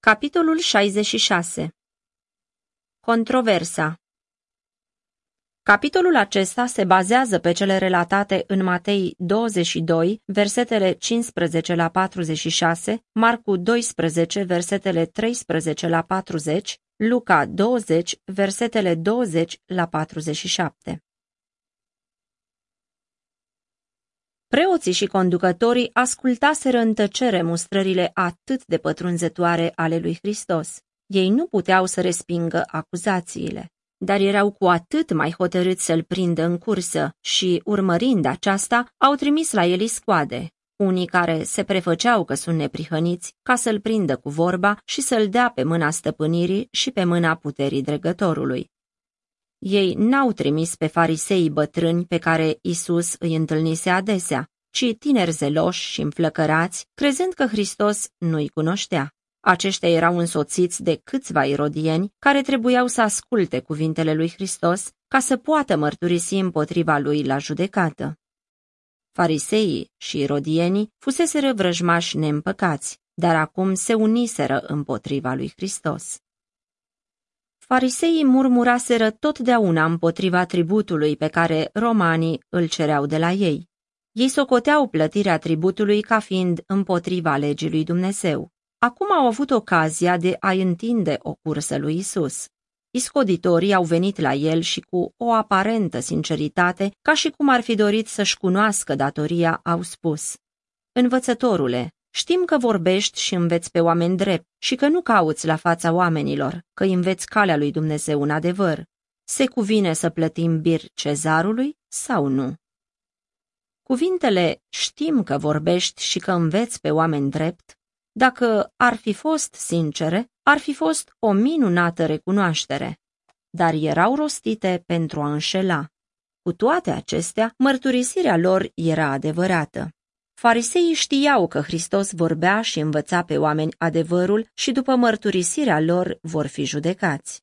Capitolul 66 Controversa Capitolul acesta se bazează pe cele relatate în Matei 22, versetele 15 la 46, Marcu 12, versetele 13 la 40, Luca 20, versetele 20 la 47. Preoții și conducătorii ascultaseră în tăcere mustrările atât de pătrunzătoare ale lui Hristos. Ei nu puteau să respingă acuzațiile, dar erau cu atât mai hotărâți să-l prindă în cursă și, urmărind aceasta, au trimis la el scoade, unii care se prefăceau că sunt neprihăniți, ca să-l prindă cu vorba și să-l dea pe mâna stăpânirii și pe mâna puterii dregătorului. Ei n-au trimis pe farisei bătrâni pe care Isus îi întâlnise adesea, ci tineri zeloși și înflăcărați, crezând că Hristos nu-i cunoștea. Aceștia erau însoțiți de câțiva irodieni care trebuiau să asculte cuvintele lui Hristos ca să poată mărturisi împotriva lui la judecată. Fariseii și irodienii fuseseră vrăjmași neîmpăcați, dar acum se uniseră împotriva lui Hristos. Fariseii murmuraseră totdeauna împotriva tributului pe care romanii îl cereau de la ei. Ei socoteau plătirea tributului ca fiind împotriva legii lui Dumnezeu. Acum au avut ocazia de a întinde o cursă lui Isus. Iscoditorii au venit la el și cu o aparentă sinceritate, ca și cum ar fi dorit să-și cunoască datoria, au spus Învățătorule, Știm că vorbești și înveți pe oameni drept și că nu cauți la fața oamenilor, că înveți calea lui Dumnezeu în adevăr. Se cuvine să plătim bir cezarului sau nu? Cuvintele știm că vorbești și că înveți pe oameni drept, dacă ar fi fost sincere, ar fi fost o minunată recunoaștere, dar erau rostite pentru a înșela. Cu toate acestea, mărturisirea lor era adevărată. Fariseii știau că Hristos vorbea și învăța pe oameni adevărul și după mărturisirea lor vor fi judecați.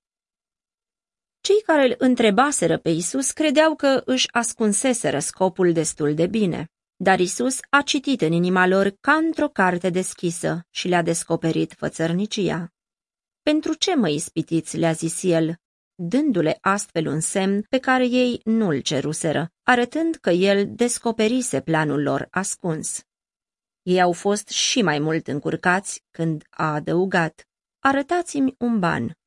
Cei care îl întrebaseră pe Isus credeau că își ascunseseră scopul destul de bine, dar Isus a citit în inima lor ca într-o carte deschisă și le-a descoperit fățărnicia. Pentru ce mă ispitiți, le-a zis el, dându-le astfel un semn pe care ei nu-l ceruseră, arătând că el descoperise planul lor ascuns. Ei au fost și mai mult încurcați când a adăugat, arătați-mi un ban.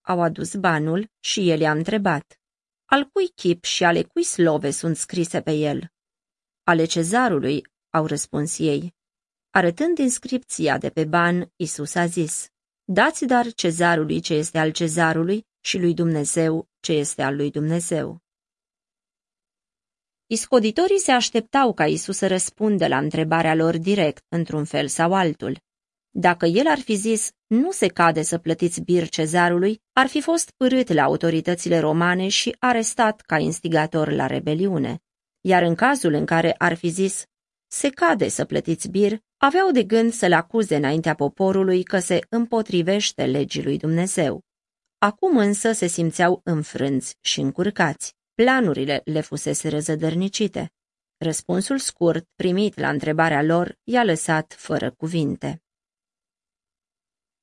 Au adus banul și el i-a întrebat, al cui chip și ale cui slove sunt scrise pe el? Ale cezarului, au răspuns ei. Arătând inscripția de pe ban, Isus a zis, Dați dar cezarului ce este al cezarului și lui Dumnezeu ce este al lui Dumnezeu. Iscoditorii se așteptau ca Isus să răspundă la întrebarea lor direct, într-un fel sau altul. Dacă el ar fi zis, nu se cade să plătiți bir cezarului, ar fi fost părât la autoritățile romane și arestat ca instigator la rebeliune. Iar în cazul în care ar fi zis, se cade să plătiți bir, aveau de gând să-l acuze înaintea poporului că se împotrivește legii lui Dumnezeu. Acum însă se simțeau înfrânți și încurcați. Planurile le fusese răzădărnicite. Răspunsul scurt, primit la întrebarea lor, i-a lăsat fără cuvinte.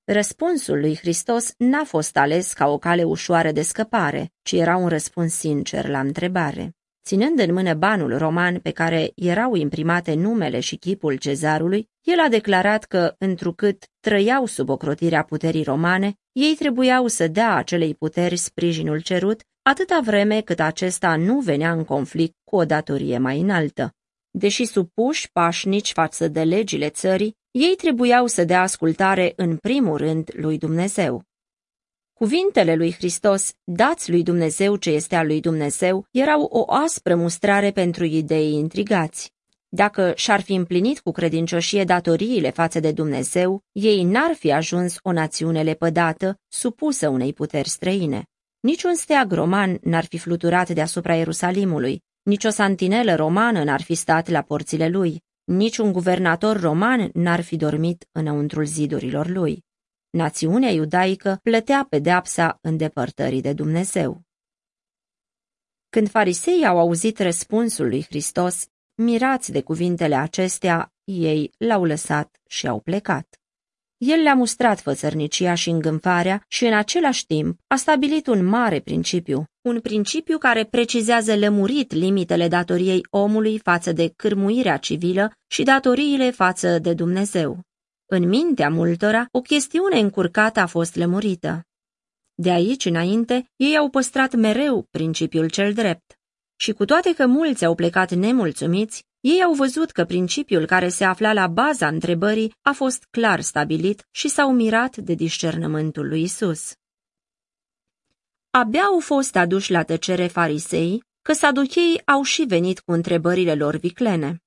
Răspunsul lui Hristos n-a fost ales ca o cale ușoară de scăpare, ci era un răspuns sincer la întrebare. Ținând în mână banul roman pe care erau imprimate numele și chipul cezarului, el a declarat că, întrucât trăiau sub ocrotirea puterii romane, ei trebuiau să dea acelei puteri sprijinul cerut atâta vreme cât acesta nu venea în conflict cu o datorie mai înaltă. Deși supuși pașnici față de legile țării, ei trebuiau să dea ascultare în primul rând lui Dumnezeu. Cuvintele lui Hristos, dați lui Dumnezeu ce este al lui Dumnezeu, erau o aspră mustrare pentru idei intrigați. Dacă și-ar fi împlinit cu credincioșie datoriile față de Dumnezeu, ei n-ar fi ajuns o națiune lepădată, supusă unei puteri străine. Niciun steag roman n-ar fi fluturat deasupra Ierusalimului, nici o santinelă romană n-ar fi stat la porțile lui, niciun guvernator roman n-ar fi dormit înăuntrul zidurilor lui. Națiunea iudaică plătea pedeapsa îndepărtării de Dumnezeu. Când fariseii au auzit răspunsul lui Hristos, mirați de cuvintele acestea, ei l-au lăsat și au plecat. El le-a mustrat fățărnicia și îngânfarea și în același timp a stabilit un mare principiu, un principiu care precizează lămurit limitele datoriei omului față de cârmuirea civilă și datoriile față de Dumnezeu. În mintea multora, o chestiune încurcată a fost lămurită. De aici înainte, ei au păstrat mereu principiul cel drept. Și cu toate că mulți au plecat nemulțumiți, ei au văzut că principiul care se afla la baza întrebării a fost clar stabilit și s-au mirat de discernământul lui Isus. Abia au fost aduși la tăcere farisei, că saducheii au și venit cu întrebările lor viclene.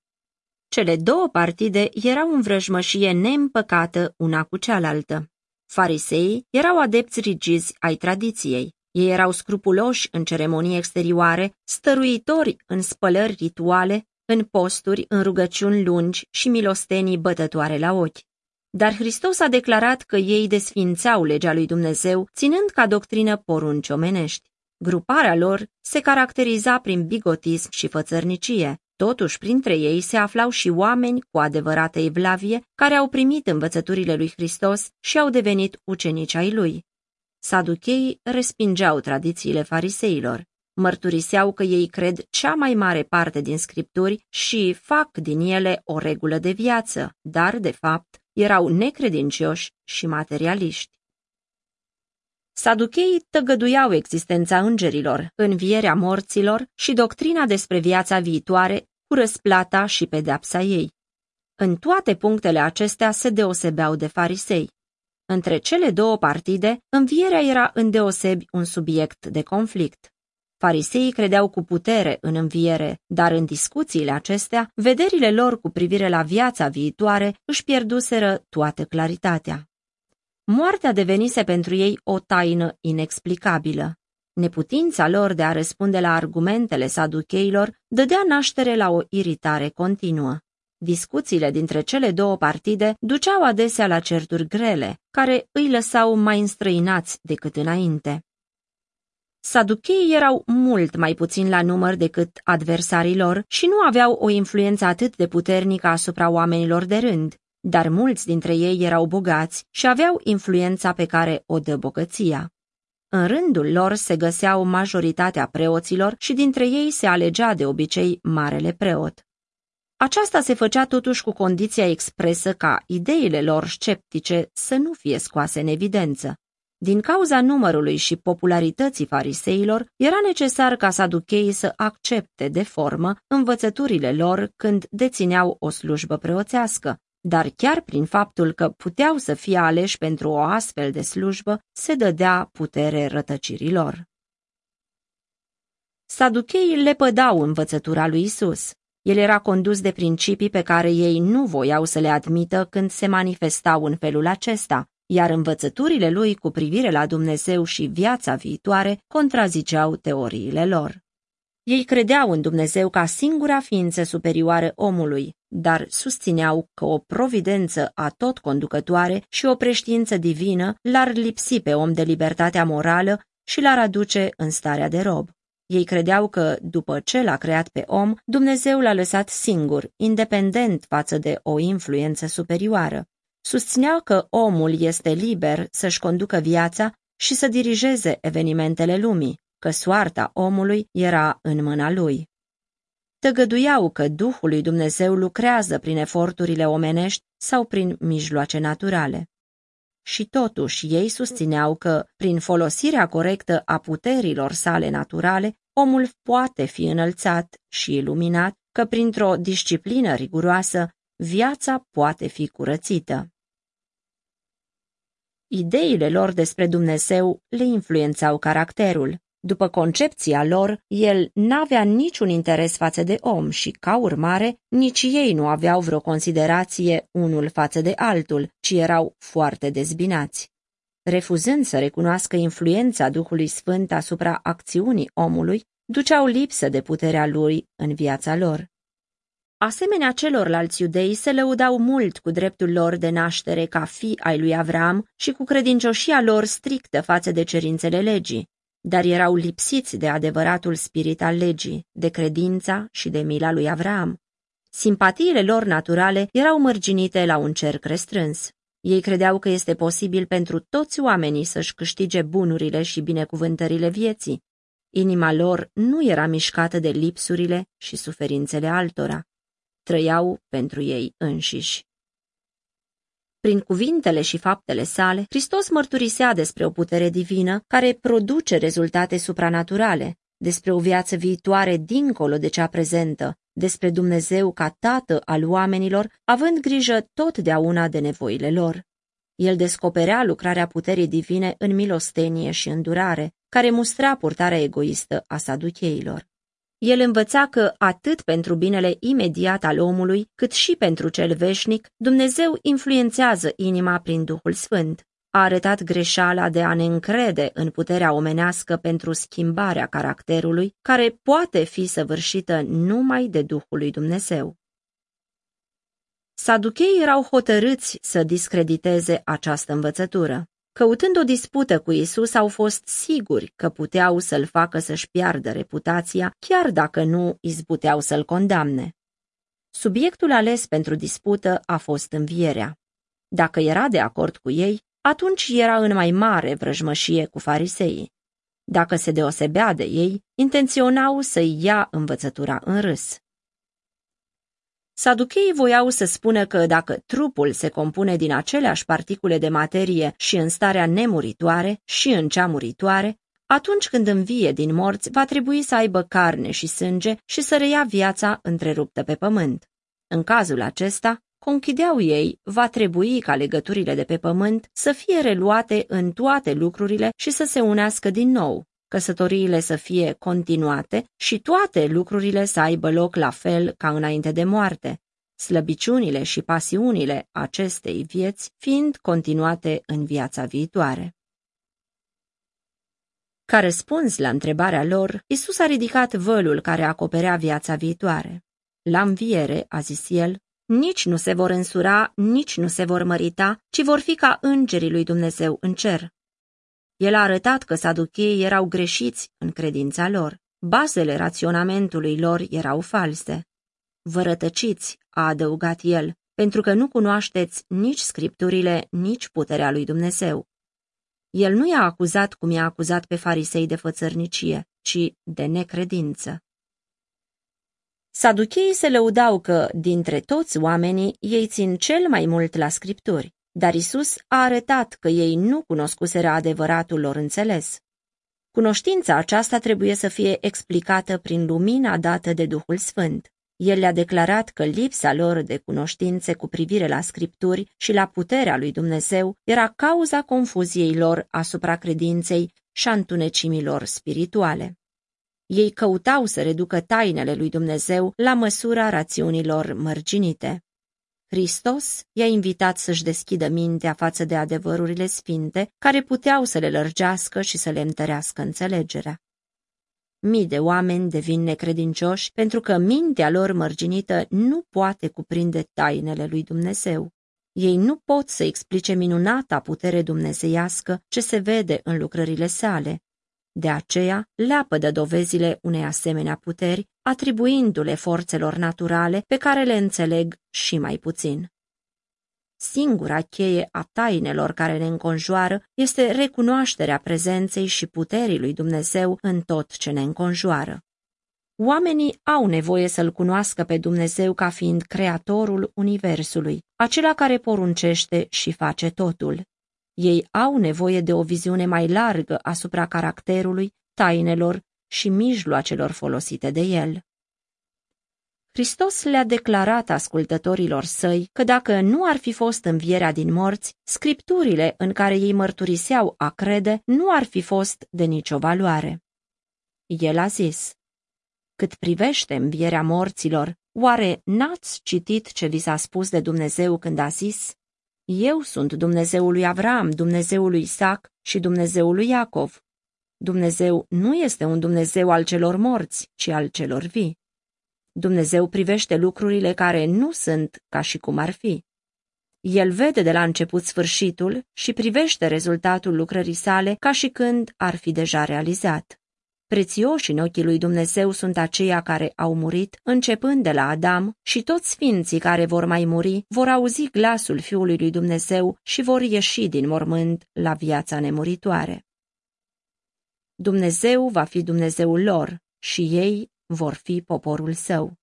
Cele două partide erau în vrăjmășie neîmpăcată una cu cealaltă. Fariseii erau adepți rigizi ai tradiției. Ei erau scrupuloși în ceremonii exterioare, stăruitori în spălări rituale, în posturi, în rugăciuni lungi și milostenii bătătoare la ochi. Dar Hristos a declarat că ei desfințau legea lui Dumnezeu, ținând ca doctrină porunci omenești. Gruparea lor se caracteriza prin bigotism și fățărnicie. Totuși, printre ei se aflau și oameni cu adevărată evlavie care au primit învățăturile lui Hristos și au devenit ucenici ai lui. Saducheii respingeau tradițiile fariseilor mărturiseau că ei cred cea mai mare parte din scripturi și fac din ele o regulă de viață, dar, de fapt, erau necredincioși și materialiști. Saducheii tăgăduiau existența îngerilor, învierea morților și doctrina despre viața viitoare cu răsplata și pedepsa ei. În toate punctele acestea se deosebeau de farisei. Între cele două partide, învierea era îndeosebi un subiect de conflict. Fariseii credeau cu putere în înviere, dar în discuțiile acestea, vederile lor cu privire la viața viitoare își pierduseră toată claritatea. Moartea devenise pentru ei o taină inexplicabilă. Neputința lor de a răspunde la argumentele saducheilor dădea naștere la o iritare continuă. Discuțiile dintre cele două partide duceau adesea la certuri grele, care îi lăsau mai înstrăinați decât înainte. Saducheii erau mult mai puțin la număr decât adversarii lor și nu aveau o influență atât de puternică asupra oamenilor de rând, dar mulți dintre ei erau bogați și aveau influența pe care o dă bogăția. În rândul lor se găseau majoritatea preoților și dintre ei se alegea de obicei marele preot. Aceasta se făcea totuși cu condiția expresă ca ideile lor sceptice să nu fie scoase în evidență, din cauza numărului și popularității fariseilor, era necesar ca saducheii să accepte de formă învățăturile lor când dețineau o slujbă preoțească, dar chiar prin faptul că puteau să fie aleși pentru o astfel de slujbă, se dădea putere rătăcirilor. Saducheii le pădau învățătura lui Isus. El era condus de principii pe care ei nu voiau să le admită când se manifestau în felul acesta, iar învățăturile lui cu privire la Dumnezeu și viața viitoare contraziceau teoriile lor. Ei credeau în Dumnezeu ca singura ființă superioară omului, dar susțineau că o providență a tot conducătoare și o preștiință divină l-ar lipsi pe om de libertatea morală și l-ar aduce în starea de rob. Ei credeau că, după ce l-a creat pe om, Dumnezeu l-a lăsat singur, independent față de o influență superioară. Susținea că omul este liber să-și conducă viața și să dirigeze evenimentele lumii, că soarta omului era în mâna lui. Tăgăduiau că Duhul lui Dumnezeu lucrează prin eforturile omenești sau prin mijloace naturale. Și totuși ei susțineau că, prin folosirea corectă a puterilor sale naturale, omul poate fi înălțat și iluminat, că printr-o disciplină riguroasă viața poate fi curățită. Ideile lor despre Dumnezeu le influențau caracterul. După concepția lor, el n-avea niciun interes față de om și, ca urmare, nici ei nu aveau vreo considerație unul față de altul, ci erau foarte dezbinați. Refuzând să recunoască influența Duhului Sfânt asupra acțiunii omului, duceau lipsă de puterea lui în viața lor. Asemenea celorlalți iudei se lăudau mult cu dreptul lor de naștere ca fi ai lui Avram și cu credincioșia lor strictă față de cerințele legii, dar erau lipsiți de adevăratul spirit al legii, de credința și de mila lui Avram. Simpatiile lor naturale erau mărginite la un cerc restrâns. Ei credeau că este posibil pentru toți oamenii să-și câștige bunurile și binecuvântările vieții. Inima lor nu era mișcată de lipsurile și suferințele altora. Trăiau pentru ei înșiși. Prin cuvintele și faptele sale, Hristos mărturisea despre o putere divină care produce rezultate supranaturale, despre o viață viitoare dincolo de cea prezentă, despre Dumnezeu ca Tată al oamenilor, având grijă totdeauna de nevoile lor. El descoperea lucrarea puterii divine în milostenie și îndurare, care mustra purtarea egoistă a saducheilor. El învăța că atât pentru binele imediat al omului, cât și pentru cel veșnic, Dumnezeu influențează inima prin Duhul Sfânt. A arătat greșeala de a ne încrede în puterea omenească pentru schimbarea caracterului, care poate fi săvârșită numai de Duhul lui Dumnezeu. Saducheii erau hotărâți să discrediteze această învățătură. Căutând o dispută cu Isus, au fost siguri că puteau să-l facă să-și piardă reputația, chiar dacă nu izbuteau să-l condamne. Subiectul ales pentru dispută a fost învierea. Dacă era de acord cu ei, atunci era în mai mare vrăjmășie cu fariseii. Dacă se deosebea de ei, intenționau să-i ia învățătura în râs. Saducheii voiau să spună că dacă trupul se compune din aceleași particule de materie și în starea nemuritoare și în cea muritoare, atunci când învie din morți, va trebui să aibă carne și sânge și să reia viața întreruptă pe pământ. În cazul acesta, conchideau ei, va trebui ca legăturile de pe pământ să fie reluate în toate lucrurile și să se unească din nou, căsătoriile să fie continuate și toate lucrurile să aibă loc la fel ca înainte de moarte, slăbiciunile și pasiunile acestei vieți fiind continuate în viața viitoare. Ca răspuns la întrebarea lor, Isus a ridicat vălul care acoperea viața viitoare. La înviere, a zis el, nici nu se vor însura, nici nu se vor mărita, ci vor fi ca îngerii lui Dumnezeu în cer. El a arătat că saducheii erau greșiți în credința lor. Bazele raționamentului lor erau false. Vă rătăciți, a adăugat el, pentru că nu cunoașteți nici scripturile, nici puterea lui Dumnezeu. El nu i-a acuzat cum i-a acuzat pe farisei de fățărnicie, ci de necredință. Saducheii se lăudau că, dintre toți oamenii, ei țin cel mai mult la scripturi. Dar Isus a arătat că ei nu cunoscuseră adevăratul lor înțeles. Cunoștința aceasta trebuie să fie explicată prin lumina dată de Duhul Sfânt. El le-a declarat că lipsa lor de cunoștințe cu privire la scripturi și la puterea lui Dumnezeu era cauza confuziei lor asupra credinței și a întunecimilor spirituale. Ei căutau să reducă tainele lui Dumnezeu la măsura rațiunilor mărginite. Hristos i-a invitat să-și deschidă mintea față de adevărurile sfinte, care puteau să le lărgească și să le întărească înțelegerea. Mii de oameni devin necredincioși pentru că mintea lor mărginită nu poate cuprinde tainele lui Dumnezeu. Ei nu pot să explice minunata putere dumnezeiască ce se vede în lucrările sale, de aceea leapă de dovezile unei asemenea puteri, atribuindu-le forțelor naturale pe care le înțeleg și mai puțin. Singura cheie a tainelor care ne înconjoară este recunoașterea prezenței și puterii lui Dumnezeu în tot ce ne înconjoară. Oamenii au nevoie să-L cunoască pe Dumnezeu ca fiind creatorul Universului, acela care poruncește și face totul. Ei au nevoie de o viziune mai largă asupra caracterului, tainelor și mijloacelor folosite de el. Hristos le-a declarat ascultătorilor săi că dacă nu ar fi fost învierea din morți, scripturile în care ei mărturiseau a crede nu ar fi fost de nicio valoare. El a zis, Cât privește învierea morților, oare n-ați citit ce vi s-a spus de Dumnezeu când a zis, eu sunt Dumnezeul lui Avram, Dumnezeul lui Isaac și Dumnezeul lui Iacov. Dumnezeu nu este un Dumnezeu al celor morți, ci al celor vii. Dumnezeu privește lucrurile care nu sunt ca și cum ar fi. El vede de la început sfârșitul și privește rezultatul lucrării sale ca și când ar fi deja realizat. Prețioși în ochii lui Dumnezeu sunt aceia care au murit, începând de la Adam, și toți sfinții care vor mai muri vor auzi glasul Fiului lui Dumnezeu și vor ieși din mormânt la viața nemuritoare. Dumnezeu va fi Dumnezeul lor și ei vor fi poporul său.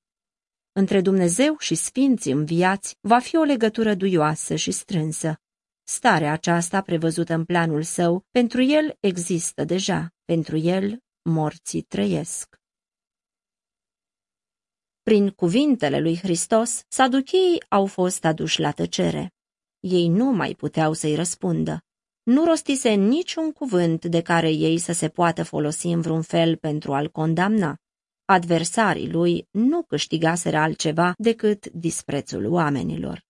Între Dumnezeu și sfinții înviați va fi o legătură duioasă și strânsă. Starea aceasta, prevăzută în planul său, pentru el există deja, pentru el morții trăiesc. Prin cuvintele lui Hristos, saducheii au fost aduși la tăcere. Ei nu mai puteau să-i răspundă. Nu rostise niciun cuvânt de care ei să se poată folosi în vreun fel pentru a-l condamna. Adversarii lui nu câștigaseră altceva decât disprețul oamenilor.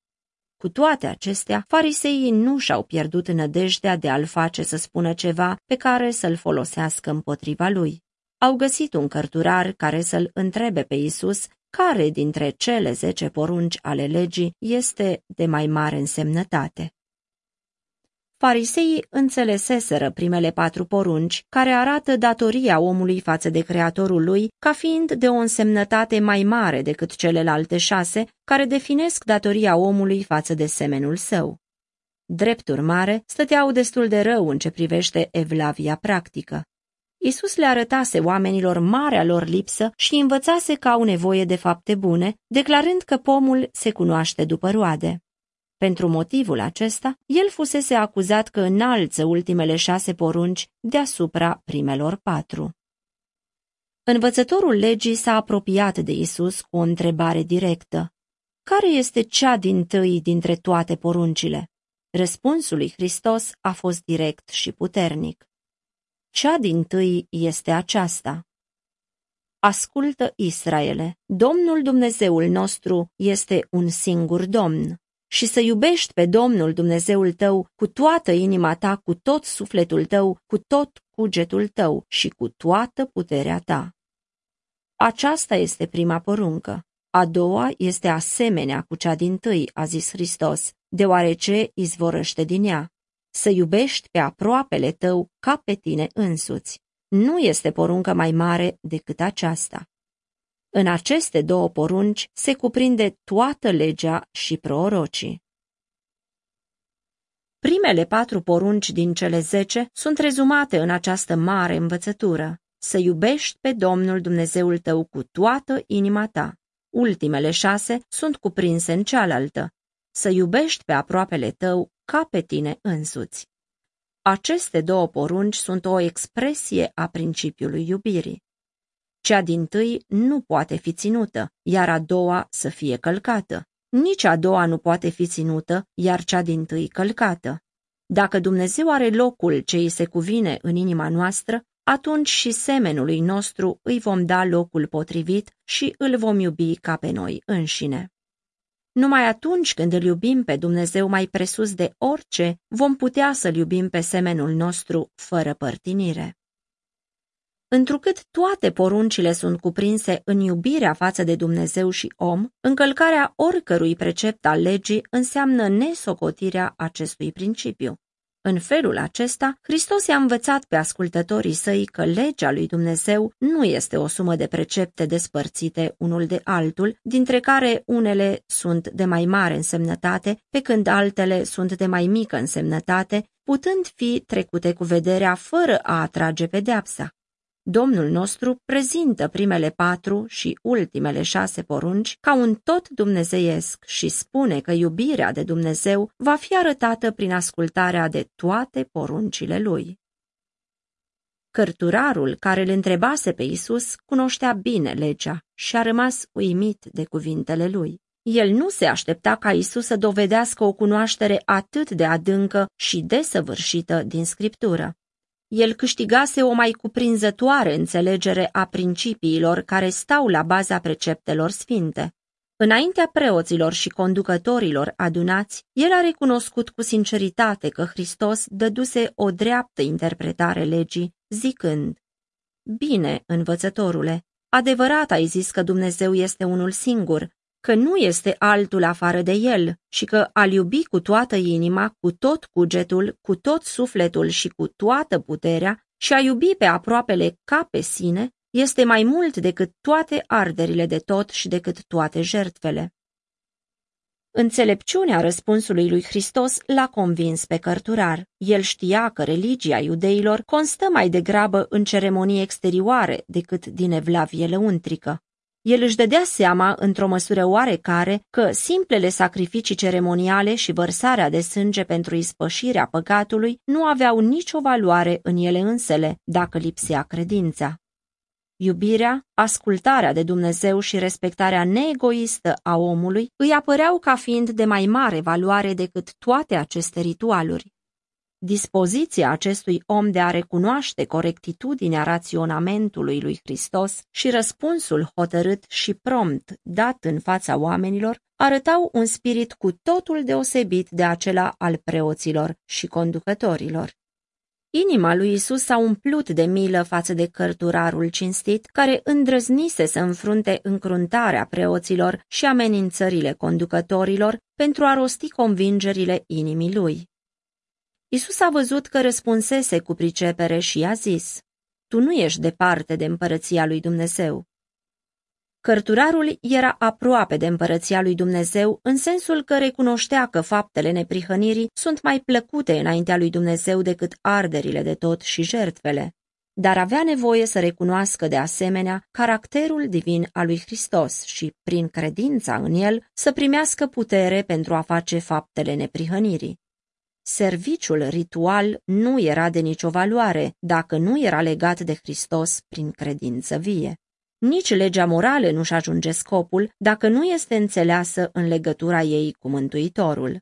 Cu toate acestea, fariseii nu și-au pierdut nădejdea de a-l face să spună ceva pe care să-l folosească împotriva lui. Au găsit un cărturar care să-l întrebe pe Isus care dintre cele zece porunci ale legii este de mai mare însemnătate. Fariseii înțeleseseră primele patru porunci, care arată datoria omului față de creatorul lui, ca fiind de o însemnătate mai mare decât celelalte șase, care definesc datoria omului față de semenul său. Drept urmare, stăteau destul de rău în ce privește evlavia practică. Isus le arătase oamenilor marea lor lipsă și învățase că au nevoie de fapte bune, declarând că pomul se cunoaște după roade. Pentru motivul acesta, el fusese acuzat că înalță ultimele șase porunci deasupra primelor patru. Învățătorul legii s-a apropiat de Isus cu o întrebare directă. Care este cea din tâi dintre toate poruncile? Răspunsul lui Hristos a fost direct și puternic. Cea din tâi este aceasta. Ascultă, Israele, Domnul Dumnezeul nostru este un singur Domn și să iubești pe Domnul Dumnezeul tău cu toată inima ta, cu tot sufletul tău, cu tot cugetul tău și cu toată puterea ta. Aceasta este prima poruncă. A doua este asemenea cu cea din tâi, a zis Hristos, deoarece izvorăște din ea. Să iubești pe aproapele tău ca pe tine însuți. Nu este poruncă mai mare decât aceasta. În aceste două porunci se cuprinde toată legea și prorocii. Primele patru porunci din cele zece sunt rezumate în această mare învățătură. Să iubești pe Domnul Dumnezeul tău cu toată inima ta. Ultimele șase sunt cuprinse în cealaltă. Să iubești pe aproapele tău ca pe tine însuți. Aceste două porunci sunt o expresie a principiului iubirii. Cea din tâi nu poate fi ținută, iar a doua să fie călcată. Nici a doua nu poate fi ținută, iar cea din tâi călcată. Dacă Dumnezeu are locul ce îi se cuvine în inima noastră, atunci și semenului nostru îi vom da locul potrivit și îl vom iubi ca pe noi înșine. Numai atunci când îl iubim pe Dumnezeu mai presus de orice, vom putea să-l iubim pe semenul nostru fără părtinire. Întrucât toate poruncile sunt cuprinse în iubirea față de Dumnezeu și om, încălcarea oricărui precept al legii înseamnă nesocotirea acestui principiu. În felul acesta, Hristos i-a învățat pe ascultătorii săi că legea lui Dumnezeu nu este o sumă de precepte despărțite unul de altul, dintre care unele sunt de mai mare însemnătate, pe când altele sunt de mai mică însemnătate, putând fi trecute cu vederea fără a atrage pedeapsa. Domnul nostru prezintă primele patru și ultimele șase porunci ca un tot dumnezeiesc și spune că iubirea de Dumnezeu va fi arătată prin ascultarea de toate poruncile lui. Cărturarul care îl întrebase pe Isus cunoștea bine legea și a rămas uimit de cuvintele lui. El nu se aștepta ca Isus să dovedească o cunoaștere atât de adâncă și desăvârșită din Scriptură el câștigase o mai cuprinzătoare înțelegere a principiilor care stau la baza preceptelor sfinte. Înaintea preoților și conducătorilor adunați, el a recunoscut cu sinceritate că Hristos dăduse o dreaptă interpretare legii, zicând, Bine, învățătorule, adevărat ai zis că Dumnezeu este unul singur, că nu este altul afară de el și că al iubi cu toată inima, cu tot cugetul, cu tot sufletul și cu toată puterea, și a iubi pe aproapele ca pe sine este mai mult decât toate arderile de tot și decât toate jertfele. Înțelepciunea răspunsului lui Hristos l-a convins pe cărturar. El știa că religia iudeilor constă mai degrabă în ceremonii exterioare decât din evlavie lăuntrică. El își dădea seama, într-o măsură oarecare, că simplele sacrificii ceremoniale și vărsarea de sânge pentru ispășirea păcatului nu aveau nicio valoare în ele însele, dacă lipsea credința. Iubirea, ascultarea de Dumnezeu și respectarea neegoistă a omului îi apăreau ca fiind de mai mare valoare decât toate aceste ritualuri. Dispoziția acestui om de a recunoaște corectitudinea raționamentului lui Hristos și răspunsul hotărât și prompt dat în fața oamenilor arătau un spirit cu totul deosebit de acela al preoților și conducătorilor. Inima lui Isus s-a umplut de milă față de cărturarul cinstit, care îndrăznise să înfrunte încruntarea preoților și amenințările conducătorilor pentru a rosti convingerile inimii lui. Isus a văzut că răspunsese cu pricepere și a zis, Tu nu ești departe de împărăția lui Dumnezeu. Cărturarul era aproape de împărăția lui Dumnezeu în sensul că recunoștea că faptele neprihănirii sunt mai plăcute înaintea lui Dumnezeu decât arderile de tot și jertfele, dar avea nevoie să recunoască de asemenea caracterul divin al lui Hristos și, prin credința în el, să primească putere pentru a face faptele neprihănirii. Serviciul ritual nu era de nicio valoare dacă nu era legat de Hristos prin credință vie. Nici legea morală nu-și ajunge scopul dacă nu este înțeleasă în legătura ei cu Mântuitorul.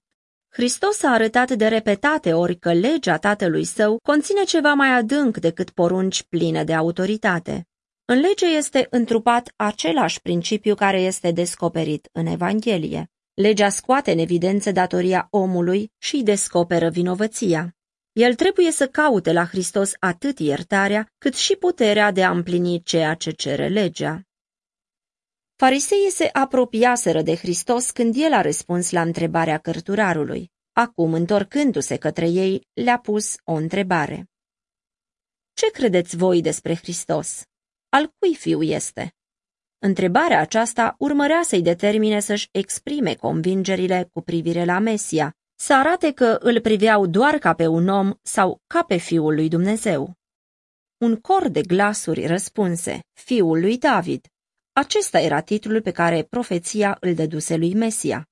Hristos a arătat de repetate ori că legea tatălui său conține ceva mai adânc decât porunci pline de autoritate. În lege este întrupat același principiu care este descoperit în Evanghelie. Legea scoate în evidență datoria omului și îi descoperă vinovăția. El trebuie să caute la Hristos atât iertarea, cât și puterea de a împlini ceea ce cere legea. Fariseii se apropiaseră de Hristos când el a răspuns la întrebarea cărturarului. Acum, întorcându-se către ei, le-a pus o întrebare. Ce credeți voi despre Hristos? Al cui fiu este? Întrebarea aceasta urmărea să-i determine să-și exprime convingerile cu privire la Mesia, să arate că îl priveau doar ca pe un om sau ca pe fiul lui Dumnezeu. Un cor de glasuri răspunse, fiul lui David. Acesta era titlul pe care profeția îl dăduse lui Mesia.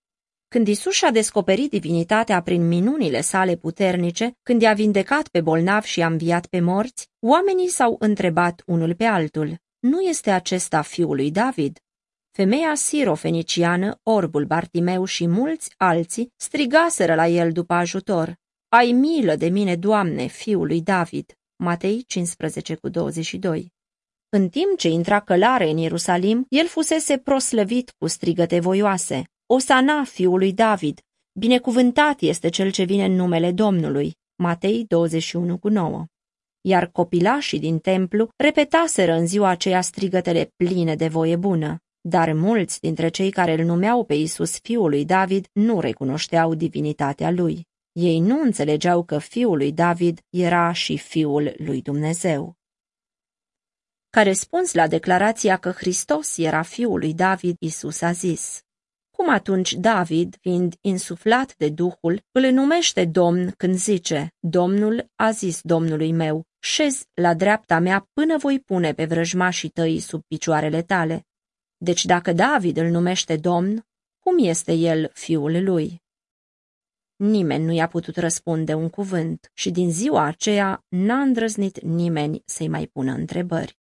Când Isus a descoperit divinitatea prin minunile sale puternice, când i-a vindecat pe bolnav și a înviat pe morți, oamenii s-au întrebat unul pe altul, nu este acesta fiul lui David? Femeia sirofeniciană, orbul Bartimeu și mulți alții strigaseră la el după ajutor. Ai milă de mine, Doamne, fiul lui David. Matei 15 cu 22. În timp ce intra călare în Ierusalim, el fusese proslăvit cu strigăte voioase. Osana, fiul lui David, binecuvântat este cel ce vine în numele Domnului. Matei 21 cu 9. Iar copilașii din templu repetaseră în ziua aceea strigătele pline de voie bună. Dar mulți dintre cei care îl numeau pe Isus fiul lui David nu recunoșteau divinitatea lui. Ei nu înțelegeau că fiul lui David era și fiul lui Dumnezeu. Ca răspuns la declarația că Hristos era fiul lui David, Isus a zis, Cum atunci David, fiind insuflat de Duhul, îl numește Domn când zice, Domnul a zis Domnului meu, șez la dreapta mea până voi pune pe vrăjmașii tăi sub picioarele tale. Deci dacă David îl numește domn, cum este el fiul lui? Nimeni nu i-a putut răspunde un cuvânt și din ziua aceea n-a îndrăznit nimeni să-i mai pună întrebări.